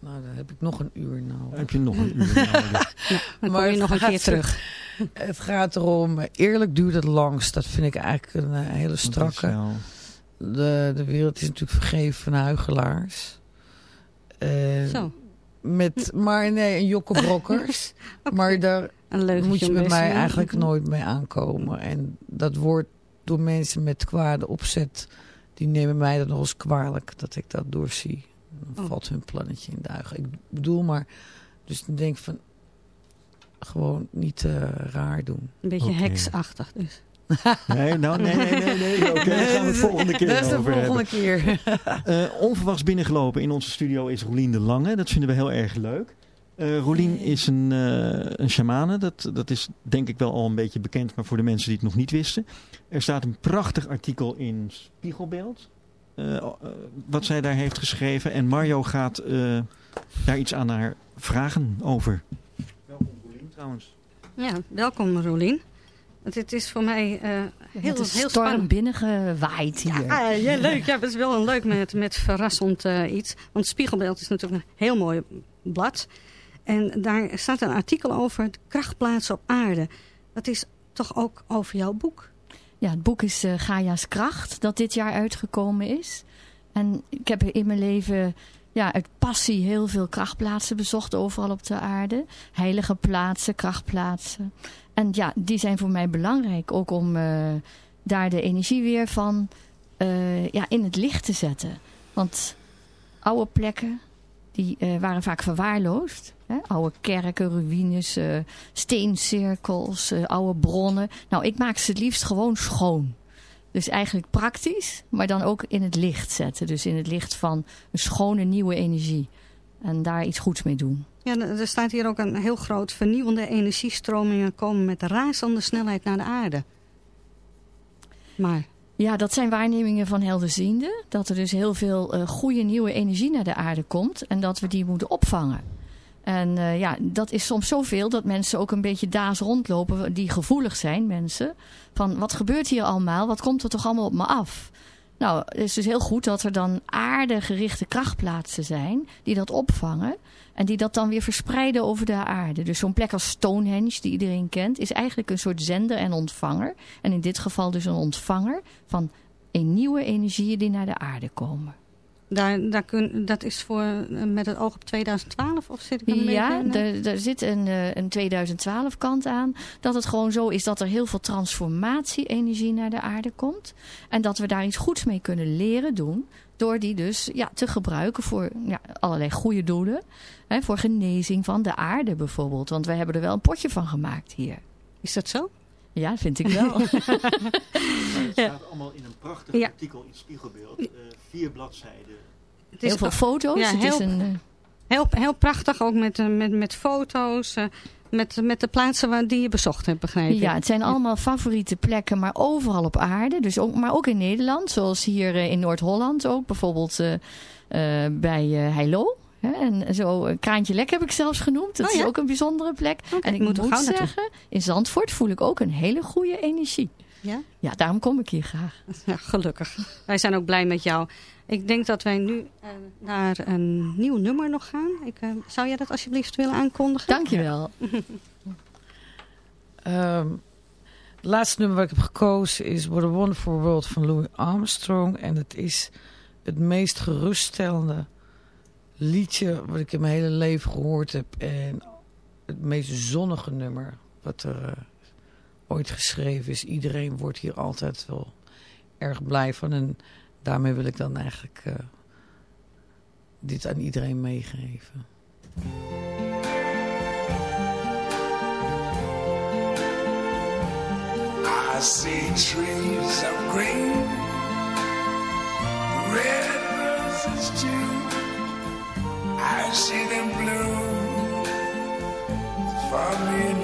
S5: nou, dan heb ik nog een uur nodig.
S3: heb je nog een uur nodig? *laughs*
S4: dan
S5: Maar
S4: je nog een keer terug.
S5: Het gaat erom, eerlijk duurt het langst. Dat vind ik eigenlijk een hele strakke. De, de wereld is natuurlijk vergeven van huigelaars. Eh,
S4: Zo,
S5: Met, maar nee, en jokkebrokkers. *laughs* Maar daar
S4: een leuk
S5: moet je bij mij eigenlijk nooit mee aankomen. En dat wordt door mensen met kwade opzet, die nemen mij dat nog eens kwalijk dat ik dat doorzie. Dan
S4: Oh.
S5: valt hun plannetje in duigen. Ik bedoel maar, dus dan denk ik van, gewoon niet eh, raar doen.
S4: Een beetje heksachtig dus.
S3: Nee, nou, nee, nee, nee. nee. Oké, daar gaan we het *laughs* volgende keer
S5: Dat is de volgende
S3: hebben.
S5: keer. *laughs*
S3: Eh, onverwachts binnengelopen in onze studio is Rolien de Lange. Dat vinden we heel erg leuk. Eh Rolien is een, eh een shamane. Dat, dat is denk ik wel al een beetje bekend, maar voor de mensen die het nog niet wisten. Er staat een prachtig artikel in Spiegelbeeld. wat zij daar heeft geschreven. En Mario gaat eh, daar iets aan haar vragen over. Welkom Rolien trouwens.
S4: Ja, welkom Rolien. Want het is voor mij eh, heel, heel
S9: storm
S4: spannend.
S9: binnengewaaid hier.
S4: Ja, ah, ja, leuk. *laughs* Ja, dat is wel een leuk met, met verrassend eh, iets. Want Spiegelbeeld is natuurlijk een heel mooi blad. En daar staat een artikel over de krachtplaatsen op aarde. Dat is toch ook over jouw boek?
S9: Ja, het boek is eh, Gaia's Kracht, dat dit jaar uitgekomen is. En ik heb in mijn leven ja, uit passie heel veel krachtplaatsen bezocht, overal op de aarde. Heilige plaatsen, krachtplaatsen. En ja, die zijn voor mij belangrijk, ook om eh, daar de energie weer van eh, ja, in het licht te zetten. Want oude plekken, die eh, waren vaak verwaarloosd. Hè? Oude kerken, ruïnes, steencirkels, oude bronnen. Nou, ik maak ze het liefst gewoon schoon. Dus eigenlijk praktisch, maar dan ook in het licht zetten. Dus in het licht van een schone nieuwe energie. En daar iets goeds mee doen.
S4: Ja, er staat hier ook een heel groot vernieuwende energiestromingen komen met razende snelheid naar de aarde. Maar
S9: Ja, dat zijn waarnemingen van helderzienden. Dat er dus heel veel eh, goede nieuwe energie naar de aarde komt. En dat we die moeten opvangen. En eh, ja, dat is soms zoveel dat mensen ook een beetje daas rondlopen. Die gevoelig zijn, mensen. Van wat gebeurt hier allemaal? Wat komt er toch allemaal op me af? Nou, het is dus heel goed dat er dan aardegerichte krachtplaatsen zijn. Die dat opvangen. En die dat dan weer verspreiden over de aarde. Dus zo'n plek als Stonehenge, die iedereen kent, is eigenlijk een soort zender en ontvanger. En in dit geval dus een ontvanger van een nieuwe energieën die naar de aarde komen.
S4: Daar, daar kun, dat is voor, eh, met het oog op 2012 of zit ik er een
S9: Ja,
S4: eh?
S9: er, er zit een, eh, een 2012 kant aan. Dat het gewoon zo is dat er heel veel transformatie-energie naar de aarde komt. En dat we daar iets goeds mee kunnen leren doen. Door die dus ja, te gebruiken voor ja, allerlei goede doelen. Hè, voor genezing van de aarde bijvoorbeeld. Want wij hebben er wel een potje van gemaakt hier.
S4: Is dat zo?
S9: Ja, vind ik wel. *laughs*
S3: Het staat allemaal in een prachtig
S4: Ja.
S3: artikel in Spiegelbeeld. eh, vier bladzijden.
S4: Het is
S9: heel veel foto's.
S4: Ja,
S9: het
S4: heel-
S9: is een, eh,
S4: heel, heel prachtig, ook met, eh, met, met foto's. eh, met, met de plaatsen waar, die je bezocht hebt, begreep ik.
S9: Ja, het zijn allemaal favoriete plekken, maar overal op aarde. Dus ook, maar ook in Nederland, zoals hier in Noord-Holland ook. Bijvoorbeeld eh, eh, bij eh Heilo. Hè, en zo Kraantje Lek heb ik zelfs genoemd. Dat
S4: Oh
S9: is ook een bijzondere plek. En ik moet
S4: gauw naartoe.
S9: zeggen, in Zandvoort voel ik ook een hele goede energie.
S4: Ja?
S9: Ja, daarom kom ik hier graag. *laughs*
S4: Ja, gelukkig. Wij zijn ook blij met jou. Ik denk dat wij nu eh, naar een nieuw nummer nog gaan. Ik, eh, zou jij dat alsjeblieft willen aankondigen?
S9: Dankjewel. *laughs*
S5: Ehm, het laatste nummer wat ik heb gekozen is What a Wonderful World van Louis Armstrong. En het is het meest geruststellende liedje wat ik in mijn hele leven gehoord heb. En het meest zonnige nummer wat er eh, ooit geschreven is. Iedereen wordt hier altijd wel erg blij van. En daarmee wil ik dan eigenlijk eh, dit aan iedereen meegeven.
S6: I see trees of green, red roses too. I see them bloom for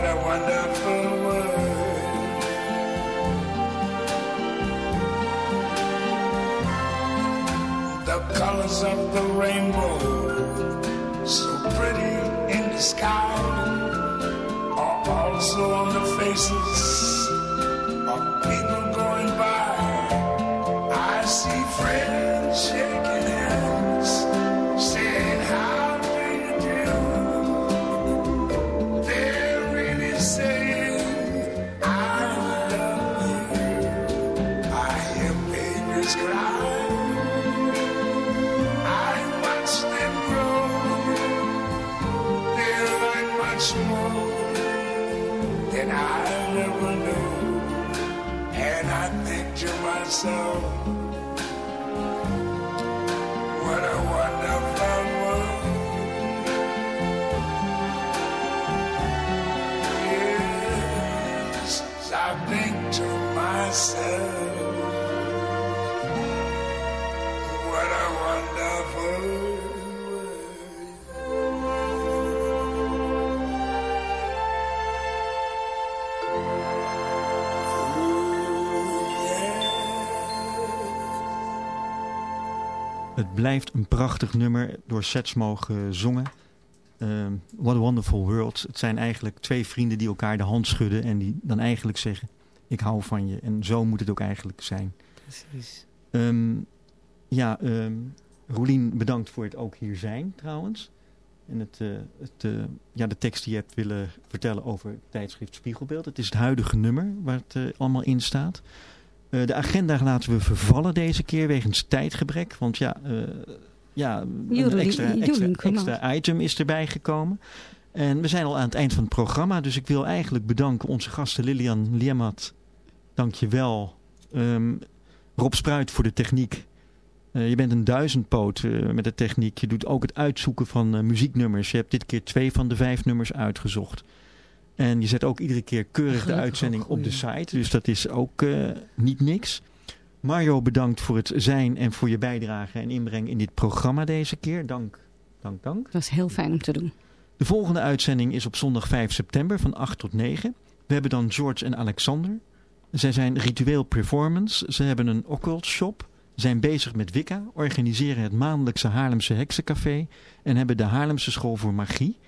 S6: what a wonderful world. The colors of the rainbow, so pretty in the sky are also on the faces picture myself.
S3: Het blijft een prachtig nummer, door Setsmo gezongen. Ehm, What a Wonderful World. Het zijn eigenlijk twee vrienden die elkaar de hand schudden en die dan eigenlijk zeggen, ik hou van je. En zo moet het ook eigenlijk zijn.
S5: Precies.
S3: Ehm, ja, ehm Roelien, bedankt voor het ook hier zijn trouwens. En het, eh, het, eh, ja, de tekst die je hebt willen vertellen over het tijdschrift Spiegelbeeld. Het is het huidige nummer waar het eh, allemaal in staat. Eh, de agenda laten we vervallen deze keer wegens tijdgebrek. Want ja, eh, ja een extra, item is erbij gekomen. En we zijn al aan het eind van het programma, dus ik wil eigenlijk bedanken onze gasten Lilian Liemat. Dank je wel. Ehm, Rob Spruit voor de techniek. Eh, je bent een duizendpoot met de techniek. Je doet ook het uitzoeken van muzieknummers. Je hebt dit keer twee van de vijf nummers uitgezocht. En je zet ook iedere keer keurig de uitzending op de site. Dus dat is ook eh, niet niks. Mario, bedankt voor het zijn en voor je bijdrage en inbreng in dit programma deze keer. Dank, dank, dank.
S4: Dat was heel fijn om te doen.
S3: De volgende uitzending is op zondag 5 september van 8 tot 9. We hebben dan George en Alexander. Zij zijn ritueel performance. Ze hebben een occult shop. Zijn bezig met Wicca. Organiseren het maandelijkse Haarlemse Heksencafé. En hebben de Haarlemse School voor Magie.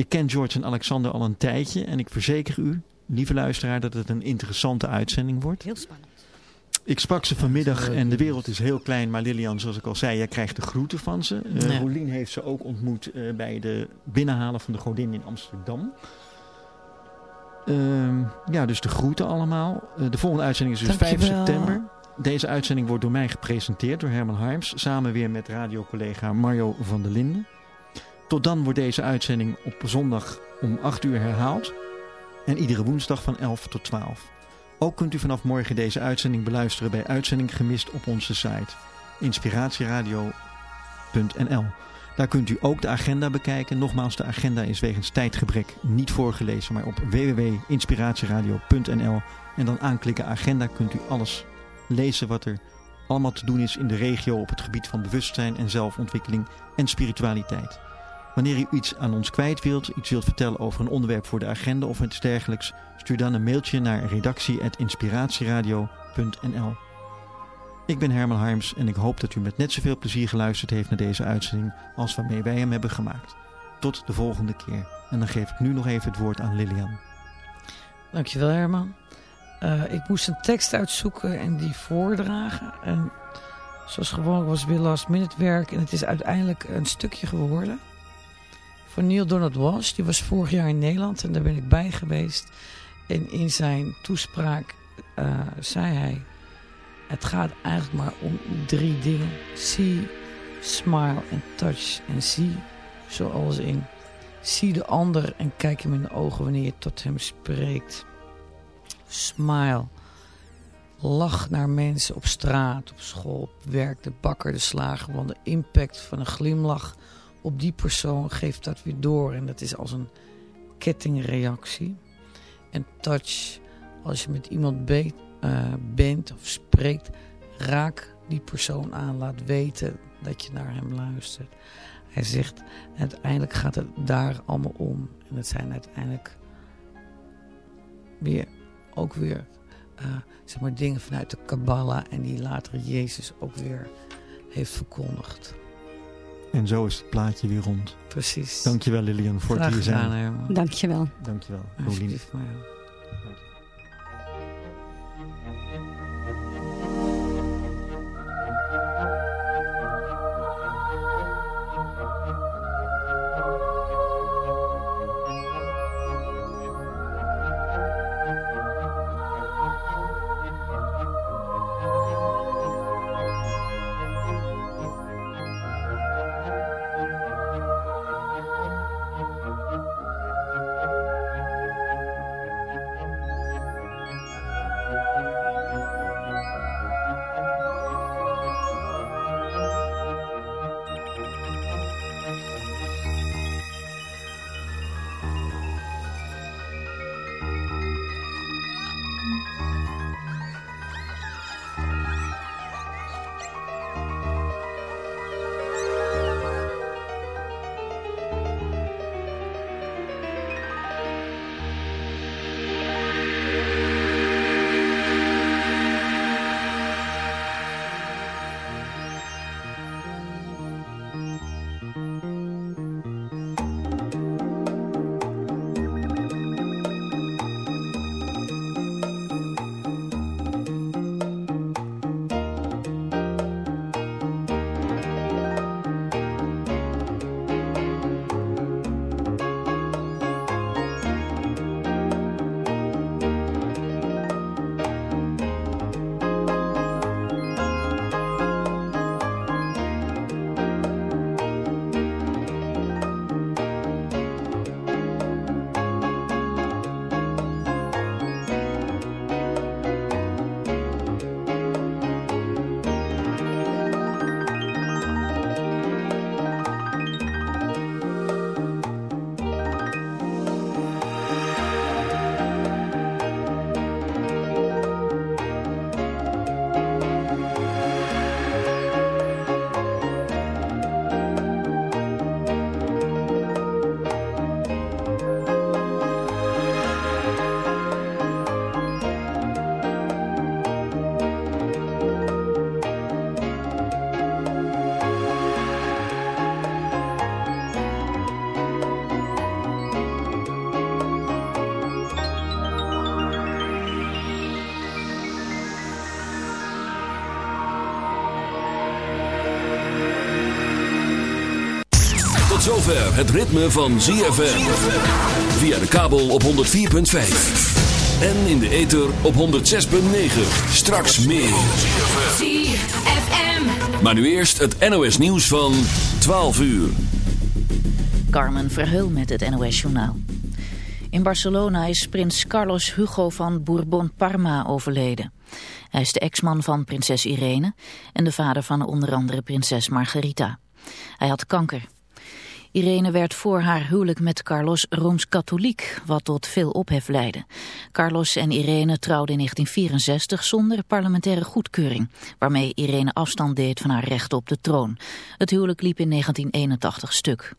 S3: Ik ken George en Alexander al een tijdje. En ik verzeker u, lieve luisteraar, dat het een interessante uitzending wordt.
S4: Heel spannend.
S3: Ik sprak ze vanmiddag en de wereld is heel klein. Maar Lilian, zoals ik al zei, jij krijgt de groeten van ze. Uh,
S5: Ja.
S3: Rolien heeft ze ook ontmoet eh, bij de binnenhalen van de godin in Amsterdam. Ehm, ja, dus de groeten allemaal. Eh, de volgende uitzending is dus 5
S5: Dankjewel.
S3: september. Deze uitzending wordt door mij gepresenteerd door Herman Harms. Samen weer met radiocollega Mario van der Linden. Tot dan wordt deze uitzending op zondag om 8 uur herhaald. En iedere woensdag van 11 tot 12. Ook kunt u vanaf morgen deze uitzending beluisteren bij Uitzending Gemist op onze site inspiratieradio.nl. Daar kunt u ook de agenda bekijken. Nogmaals, de agenda is wegens tijdgebrek niet voorgelezen, maar op www.inspiratieradio.nl en dan aanklikken agenda kunt u alles lezen wat er allemaal te doen is in de regio op het gebied van bewustzijn en zelfontwikkeling en spiritualiteit. Wanneer u iets aan ons kwijt wilt, iets wilt vertellen over een onderwerp voor de agenda of iets dergelijks, stuur dan een mailtje naar redactie.inspiratieradio.nl. Ik ben Herman Harms en ik hoop dat u met net zoveel plezier geluisterd heeft naar deze uitzending als waarmee wij hem hebben gemaakt. Tot de volgende keer. En dan geef ik nu nog even het woord aan Lilian.
S5: Dankjewel Herman. Eh, ik moest een tekst uitzoeken en die voordragen. En zoals gewoonlijk was weer last minute werk. En het is uiteindelijk een stukje geworden. Van Neil Donald Walsh. Die was vorig jaar in Nederland en daar ben ik bij geweest. En in zijn toespraak eh, zei hij... Het gaat eigenlijk maar om drie dingen. See, smile en touch. En zie, zoals in... Zie de ander en kijk hem in de ogen wanneer je tot hem spreekt. Smile. Lach naar mensen op straat, op school, op werk, de bakker, de slager. Want de impact van een glimlach op die persoon geeft dat weer door. En dat is als een kettingreactie. En touch, als je met iemand be- eh, bent of spreekt, raak die persoon aan. Laat weten dat je naar hem luistert. Hij zegt, uiteindelijk gaat het daar allemaal om. En het zijn uiteindelijk weer, ook weer eh, zeg maar dingen vanuit de Kabbalah en die later Jezus ook weer heeft verkondigd.
S3: En zo is het plaatje weer rond.
S5: Precies.
S3: Dankjewel Lilian voor het
S5: Graag
S3: hier zijn.
S5: Herman.
S4: Dankjewel.
S3: Dankjewel. Rolien.
S2: Zover het ritme van ZFM. Via de kabel op 104.5. En in de ether op 106.9. Straks meer.
S10: ZFM.
S2: Maar nu eerst het NOS nieuws van 12 uur.
S1: Carmen Verheul met het NOS Journaal. In Barcelona is prins Carlos Hugo van Bourbon-Parma overleden. Hij is de ex-man van prinses Irene en de vader van onder andere prinses Margarita. Hij had kanker. Irene werd voor haar huwelijk met Carlos rooms-katholiek, wat tot veel ophef leidde. Carlos en Irene trouwden in 1964 zonder parlementaire goedkeuring, waarmee Irene afstand deed van haar recht op de troon. Het huwelijk liep in 1981 stuk.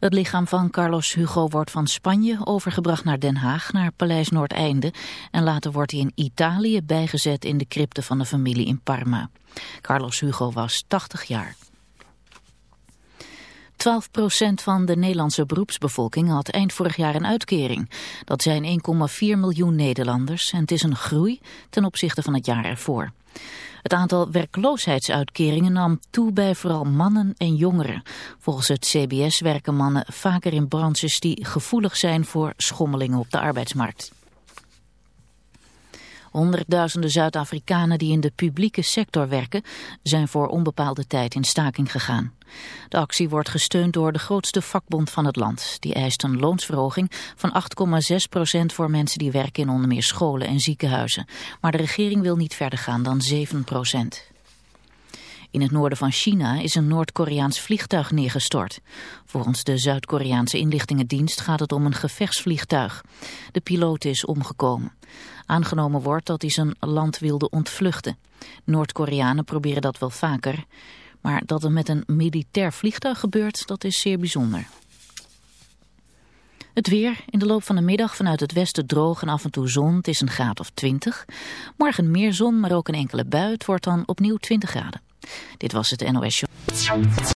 S1: Het lichaam van Carlos Hugo wordt van Spanje overgebracht naar Den Haag, naar Paleis Noordeinde. En later wordt hij in Italië bijgezet in de crypte van de familie in Parma. Carlos Hugo was 80 jaar. 12% van de Nederlandse beroepsbevolking had eind vorig jaar een uitkering. Dat zijn 1,4 miljoen Nederlanders en het is een groei ten opzichte van het jaar ervoor. Het aantal werkloosheidsuitkeringen nam toe bij vooral mannen en jongeren. Volgens het CBS werken mannen vaker in branches die gevoelig zijn voor schommelingen op de arbeidsmarkt. Honderdduizenden Zuid-Afrikanen die in de publieke sector werken zijn voor onbepaalde tijd in staking gegaan. De actie wordt gesteund door de grootste vakbond van het land. Die eist een loonsverhoging van 8,6 procent voor mensen die werken in onder meer scholen en ziekenhuizen. Maar de regering wil niet verder gaan dan 7 procent. In het noorden van China is een Noord-Koreaans vliegtuig neergestort. Volgens de Zuid-Koreaanse inlichtingendienst gaat het om een gevechtsvliegtuig. De piloot is omgekomen. Aangenomen wordt dat hij zijn land wilde ontvluchten. Noord-Koreanen proberen dat wel vaker. Maar dat het met een militair vliegtuig gebeurt, dat is zeer bijzonder. Het weer, in de loop van de middag vanuit het westen droog en af en toe zon. Het is een graad of 20. Morgen meer zon, maar ook een enkele bui. Het wordt dan opnieuw 20 graden. Dit was het NOS Show.